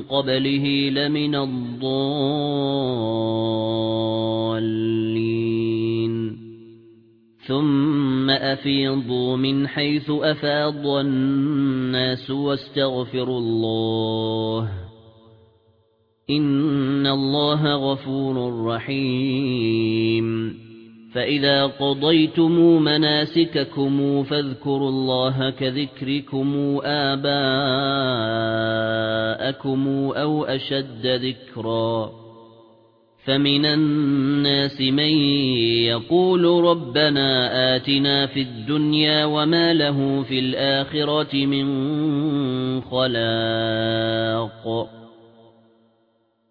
قبله لمن الضالين. ثم أفيضوا من حيث أفاض الناس واستغفروا الله. إن الله غفور رحيم. فإذا قضيتم مناسككم فاذكروا الله كذكركم آباءكم. أو أشد ذكرًا فمن الناس من يقول ربنا آتنا في الدنيا وما له في الآخرة من خلاق